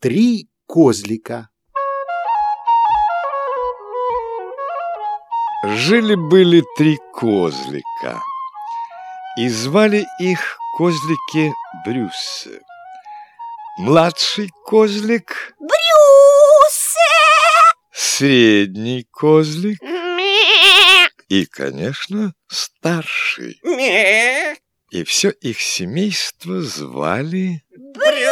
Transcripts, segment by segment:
Три козлика. Жили-были три козлика, и звали их козлики Брюссы. Младший козлик Брюсе! средний козлик и, конечно, старший. И все их семейство звали... Брюсе!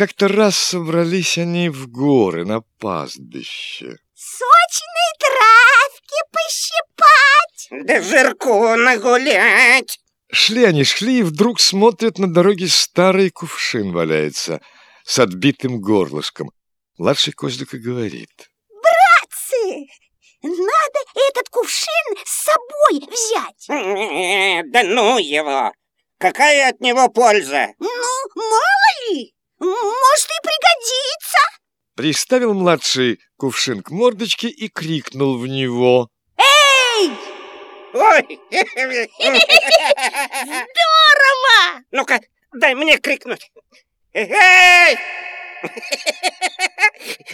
Как-то раз собрались они в горы на пастбище. Сочной травки пощипать! Да жирку нагулять. Шли они, шли, и вдруг смотрят на дороге старый кувшин валяется с отбитым горлышком. Младший козлик и говорит. Братцы, надо этот кувшин с собой взять. Э, Да ну его. Какая от него польза? Ну, мало ли, может и пригодится. Приставил младший кувшин к мордочке и крикнул в него. Эй, Ой! здорово! Ну-ка, дай мне крикнуть. Эй!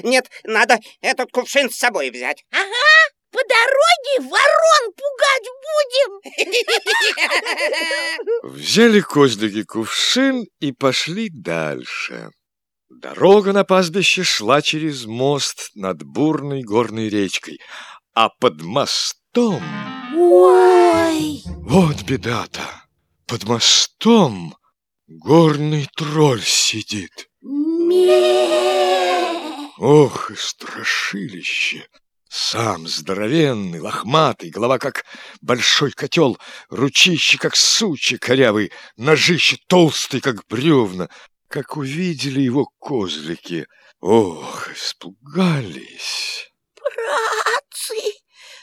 Нет, надо этот кувшин с собой взять. Ага, по дороге ворон пугать будем. Взяли козлики кувшин и пошли дальше. Дорога на пастбище шла через мост над бурной горной речкой, а под мостом... Ой, Вот беда-то! Под мостом горный тролль сидит. Ох, и страшилище! Сам здоровенный, лохматый, голова как большой котел, ручище как сучья корявый, ножище толстый, как бревна. Как увидели его козлики, ох, испугались. Братцы,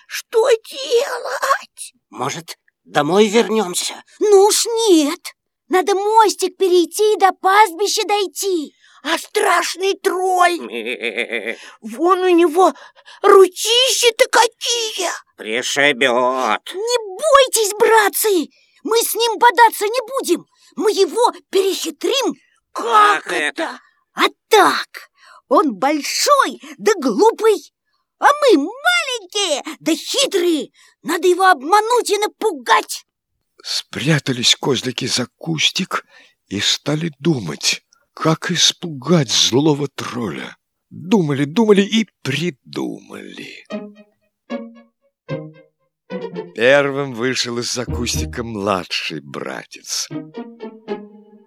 что делать? Может, домой вернемся? Ну уж нет. Надо мостик перейти и до пастбища дойти. А страшный тролль, вон у него ручища-то какие. Пришибет. Не бойтесь, братцы, мы с ним бодаться не будем. Мы его перехитрим. Как это? А так, он большой да глупый, а мы маленькие да хитрые. Надо его обмануть и напугать. Спрятались козлики за кустик и стали думать, как испугать злого тролля. Думали, думали и придумали. Первым вышел из-за кустика младший братец.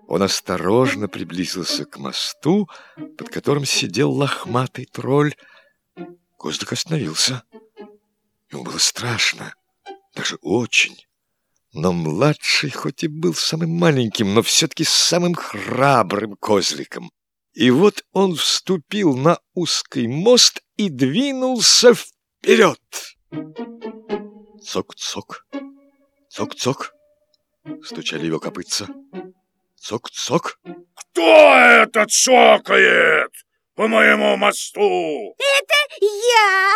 Он осторожно приблизился к мосту, под которым сидел лохматый тролль. Козлик остановился. Ему было страшно, даже очень. Но младший, хоть и был самым маленьким, но все-таки самым храбрым козликом. И вот он вступил на узкий мост и двинулся вперед. Цок-цок, цок-цок, стучали его копытца. Цок-цок, Кто это цокает по моему мосту? Я,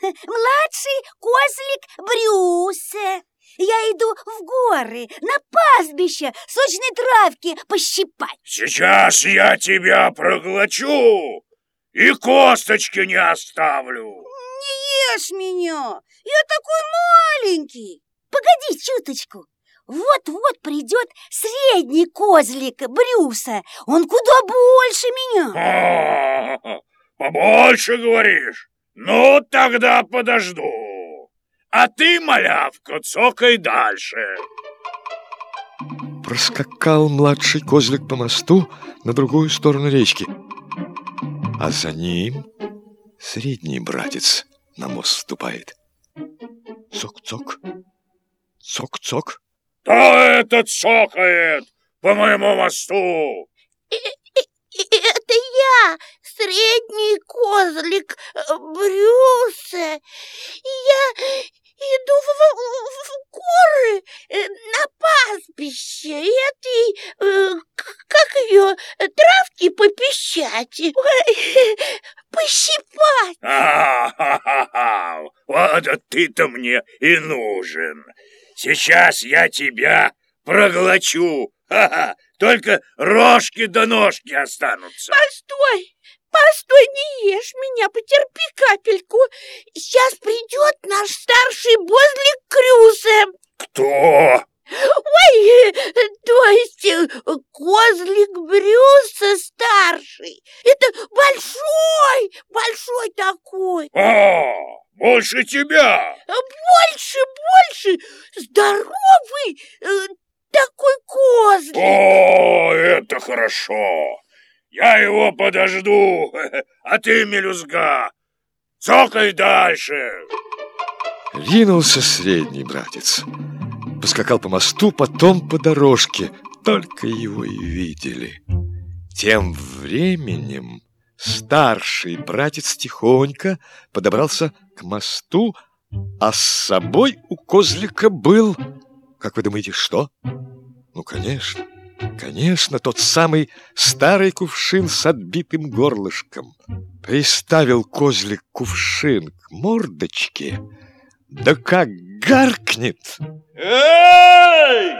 младший козлик Брюсе. Я иду в горы, на пастбище, сочной травки пощипать. Сейчас я тебя проглочу и косточки не оставлю. Не ешь меня, я такой маленький. Погоди чуточку. Вот-вот придет средний козлик Брюса. Он куда больше меня. А, Побольше говоришь? Ну, тогда подожду. А ты, малявка, цокай дальше. проскакал младший козлик по мосту на другую сторону речки. А за ним средний братец на мост ступает. Цок-цок, цок-цок. Кто это цокает по моему мосту? Это я, средний козлик Брюса. Я иду в, в- в горы э, на пастбище этой, э, как ее, травки попищать, пощипать. А-ха-ха-ха! Вот ты-то мне и нужен. Сейчас я тебя проглочу. Ха-ха! Только рожки до ножки останутся. Постой, постой, не ешь меня, потерпи капельку. Сейчас придет наш старший бозлик Крюсе. Кто? Ой, то есть э, козлик Брюса старший. Это большой, большой такой. А, больше тебя. Больше, больше, здоровый э, такой козлик. О, это хорошо. Я его подожду, а ты, мелюзга, цокай дальше. Ринулся средний братец. Поскакал по мосту, потом по дорожке. Только его и видели. Тем временем старший братец тихонько подобрался к мосту, а с собой у козлика был... Как вы думаете, что? Ну, конечно, конечно, тот самый старый кувшин с отбитым горлышком. Приставил козлик кувшин к мордочке, да как гаркнет! Эй!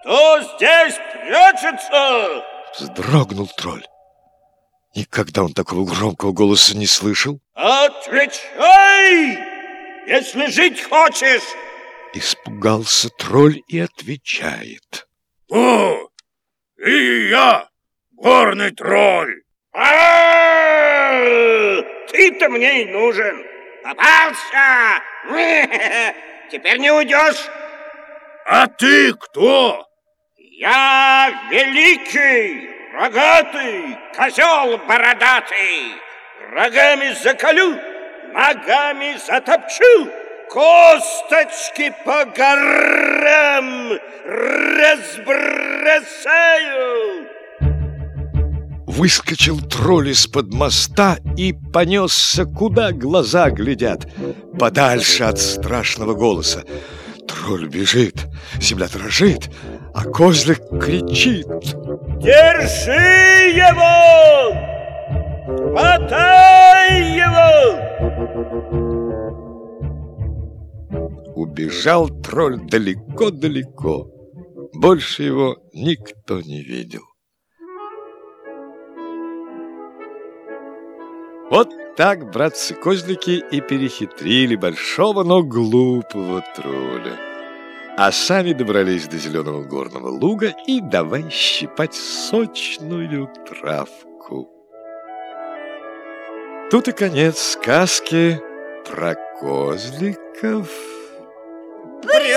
Кто здесь прячется? Вздрогнул тролль. Никогда он такого громкого голоса не слышал. Отвечай, если жить хочешь. Испугался тролль и отвечает. О, и я, горный тролль. А, Ты-то мне и нужен. Попался! Теперь не уйдешь. А ты кто? Я великий, рогатый, козел бородатый. Рогами заколю, ногами затопчу, косточки по горам разбросаю. Выскочил тролль из-под моста и понесся, куда глаза глядят, подальше от страшного голоса. Тролль бежит, земля дрожит, а козлик кричит. Держи его! Хватай его! Убежал тролль далеко-далеко. Больше его никто не видел. Вот так братцы-козлики и перехитрили большого, но глупого тролля. А сами добрались до зеленого горного луга и давай щипать сочную травку. Тут и конец сказки про козликов. What is it,